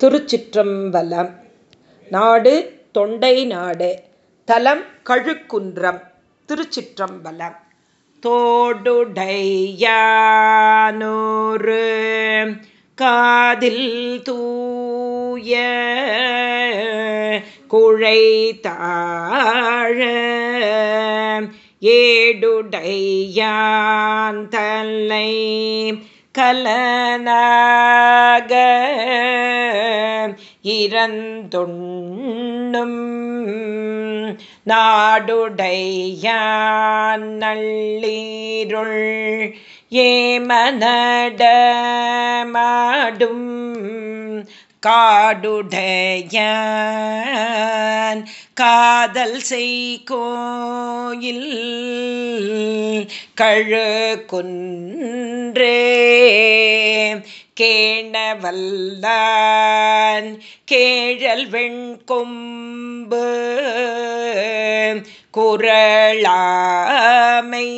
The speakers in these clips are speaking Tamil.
திருச்சிற்றம்பலம். நாடு தொண்டை நாடு தலம் கழுக்குன்றம் திருச்சிற்றம்பலம். தோடுடையானோரு காதில் தூய குழைத்தாழ ஏடுடையான் தலை கலனாக இறந்துண்ணும் நாடுடையான் நள்ளீருள் ஏமனடமாடும் காடுடையான் காதல் செய்கோயில் கழு குன்றே கேணவல்லான் கேழல் வெண்கொம்பு. குரளாமை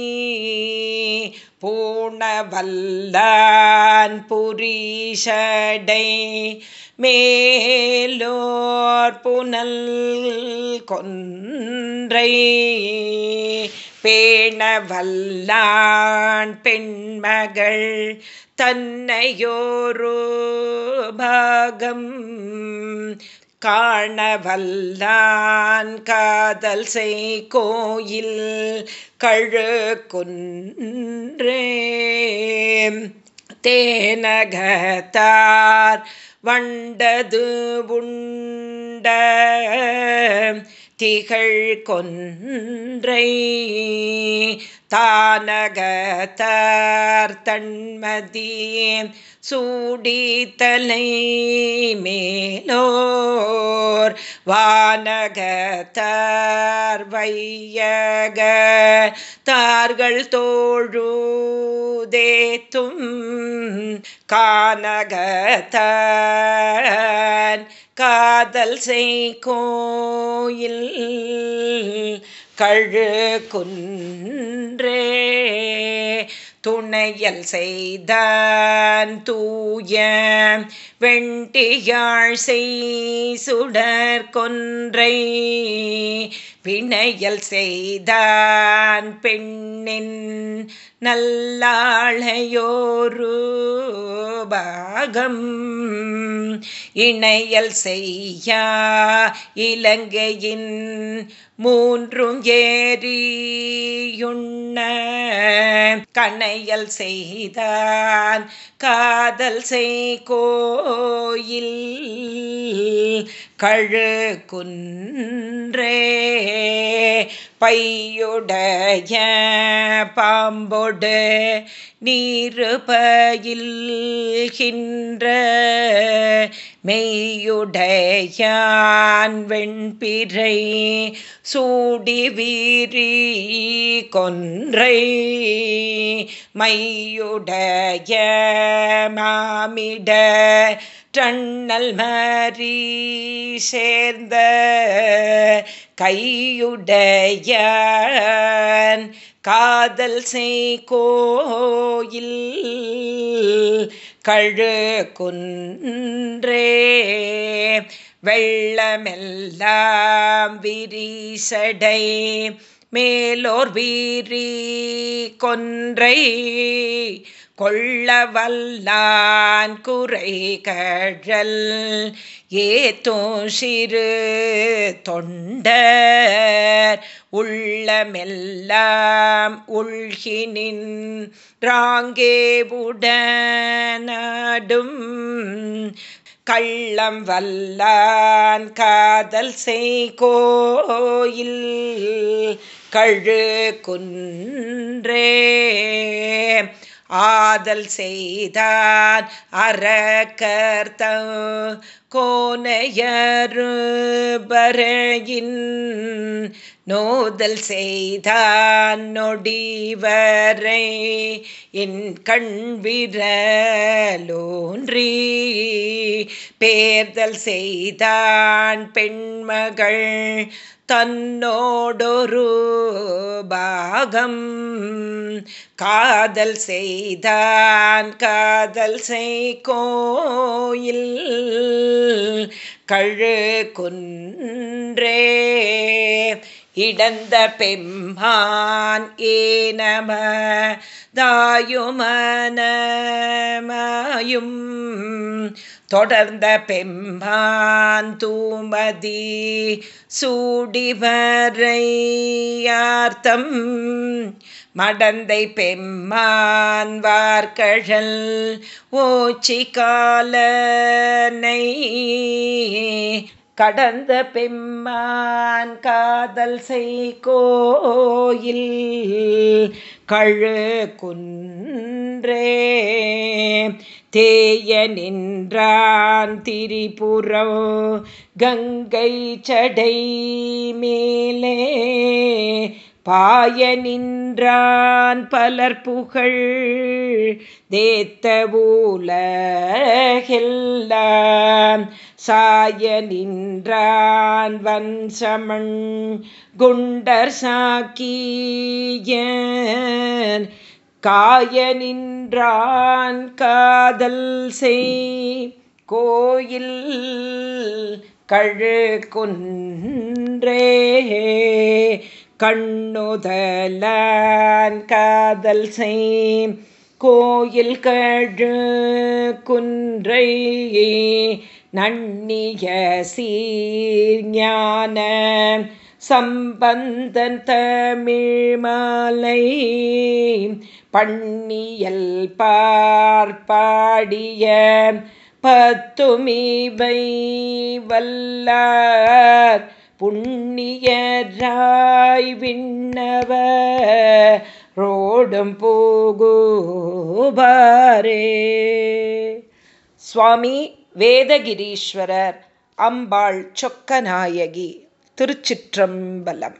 பூணவல்லான் புரிஷடை மேலோர் புனல் கொன்றை. பேணவல்லான் பெண்மகள் தன்னையோரோ பாகம் காணவல்லான் காதல் செய் கோயில் கழு குன்றே தேனகத்தார் வண்டது உண்ட திகழ் கொன்றை தானகத்தார் தன்மதி சூடித்தலை மேலோர் வானகத்தார் வையக தார்கள் தோழுதேத்தும் கானகத்தான் காதல் செய் கோயில் கழு குன்றே துணையல் செய்தான் தூய வெண்டியாழ் செய் சுடர் கொன்றை. வினையல் செய்தான் பெண்ணின் நல்லாளையோரு பாகம். இணையல் செய்யா இலங்கையின் மூன்றும் ஏறியுண்ண. கணையல் செய்தான் காதல் செய்கோயில் கழு குன்றே பையுடைய பாம்பொடு நீருபயில்கின்ற மெய்யுடையான் வெண்பிறை சூடி வீரி கொன்றை மையுடைய மாமிட டண்ணல் மறி சேர்ந்த கையுடைய காதல் செய் கோயில் கழு குன்றே வெள்ளமெல்லாம் விரிசடை மேலோர் வீரி கொன்றை கொள்ளவல்லான் குறை கழல் ஏத்தோ சிறு தொண்டர் உள்ளமெல்லாம் உள்கினின் ராங்கே உடனாடும். கள்ளம் வல்லான் காதல் செய்கோயில் கழு குன்றே ஆதல் செய்தான் அறக்கர்த்த கோனையருபரையின் நோதல் செய்தான் நொடிவரை என் கண்விரலோன்றி பேர்தல் செய்தான் பெண்மகள் தன்னோடொரு பாகம். காதல் செய்தான் காதல் செய் கோயில் கழு குன்றே. இடந்த பெம்மான் ஏனம தாயுமனமாயும். தொடர்ந்த பெம்பான் தூமதி சூடிவரையார்த்தம். மடந்தை பெம்மான் வார்கழல் ஓச்சி காலனை. கடந்த பெம்மான் காதல் செய் கோயில் கழு குன்றே. தேய நின்றான் திரிபுரோ கங்கை சடை மேலே. பாய நின்றான் பலர் புகழ் தேத்த ஊலகெல்லாம். சாய நின்றான் வன்சமண் குண்டர் சாக்கியன். காய நின்றான் காதல் செய் கோயில் கழு குன்றே கண்ணுதலான் காதல் செய் கோயில் கழு குன்றை நன்னிய சீஞான சம்பந்தன் தமிழ் மாலை. பண்ணியல் பார்ப்பாடிய பத்துமிவை வல்லார் புண்ணியராய் விண்ணவ ரோடும் போகுபாரே சுவாமி வேதகிரீஸ்வரர் அம்பாள் சொக்கநாயகி திருச்சிற்றம்பலம்.